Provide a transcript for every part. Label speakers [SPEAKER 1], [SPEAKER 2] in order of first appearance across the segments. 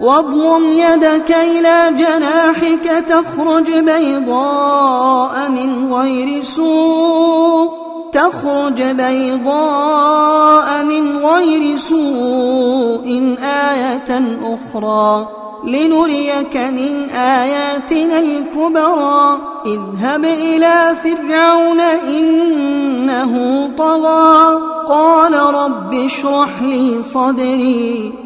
[SPEAKER 1] واضمم يدك إلى جناحك تخرج بيضاء من غير سوء. تخرج بيضاء من غير سوء آية أخرى. لنريك من آياتنا الكبرى. اذهب إلى فرعون إنه طغى. قال رب اشرح لي صدري.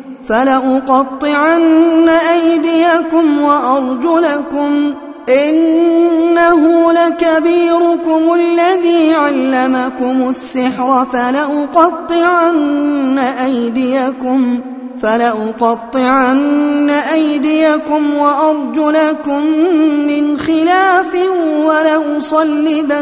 [SPEAKER 1] فلأقطعن أيديكم وأرجلكم إنه لكبيركم الذي علمكم السحر فلأقطعن أيديكم فلأقطعن أيديكم وأرجلكم من خلاف ولأصلبنكم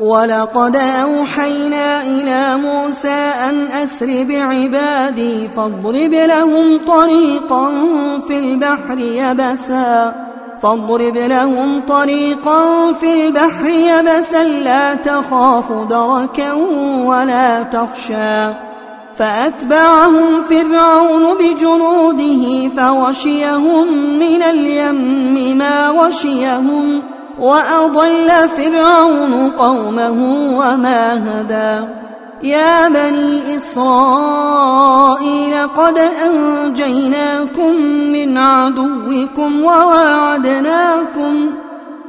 [SPEAKER 1] ولقد أوحينا إلى موسى أن أسر بعبادي فاضرب لهم طريقا في البحر يبسا. فاضرب لهم طريقا في البحر يبسا. لا تخاف دركا ولا تخشى. فأتبعهم فرعون بجنوده فوشيهم من اليم ما وشيهم وأضل فرعون قومه وما هدى. يا بني إسرائيل قد أنجيناكم من عدوكم وواعدناكم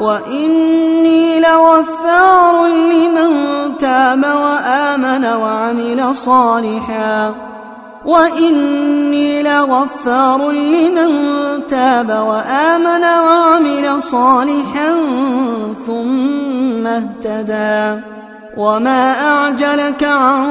[SPEAKER 1] وإني لغفار لمن تاب وآمن وعمل صالحا. وإني لغفار لمن تاب وآمن وعمل صالحا ثم اهتدى. وما أعجلك عن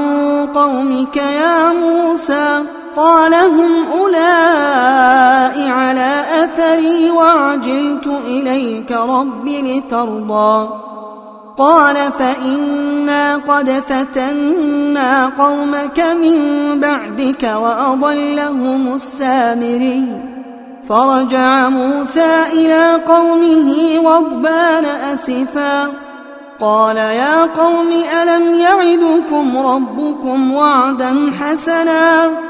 [SPEAKER 1] قومك يا موسى؟ قال هم أولئك على أثري وعجلت إليك رب لترضى. قال فإنا قد فتنا قومك من بعدك وأضلهم السامري. فرجع موسى إلى قومه غضبان أسفا. قال يا قوم ألم يعدكم ربكم وعدا حسنا؟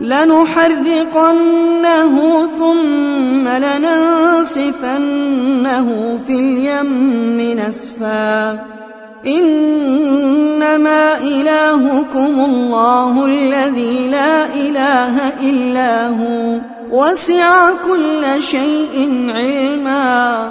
[SPEAKER 1] لنحرقنه ثم لننسفنه في اليم نسفا. إنما إلهكم الله الذي لا إله إلا هو. وسع كل شيء علما.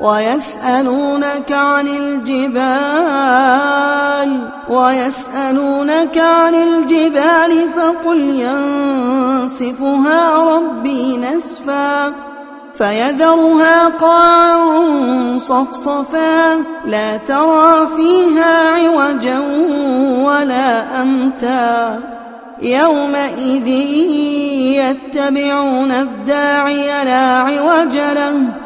[SPEAKER 1] ويسألونك عن الجبال ويسألونك عن الجبال فقل ينسفها ربي نسفا فيذرها قاعا صفصفا لا ترى فيها عوجا ولا أمتا. يومئذ يتبعون الداعي لا عوج له.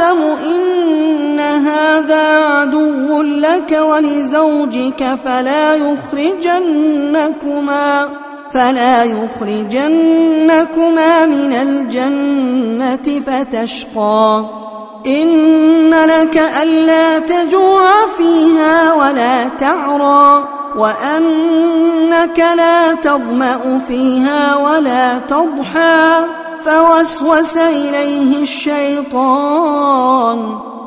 [SPEAKER 1] ولزوجك فلا يخرجنكما فلا يخرجنكما من الجنة فتشقى. إن لك ألا تجوع فيها ولا تعرى وأنك لا تظمأ فيها ولا تضحى فوسوس إليه الشيطان.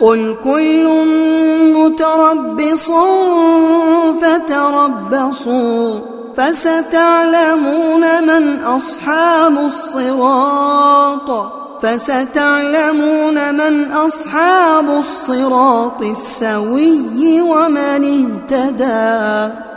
[SPEAKER 1] قل كل متربص فتربصوا فستعلمون من أصحاب الصراط فستعلمون من أصحاب الصراط السوي ومن اهتدى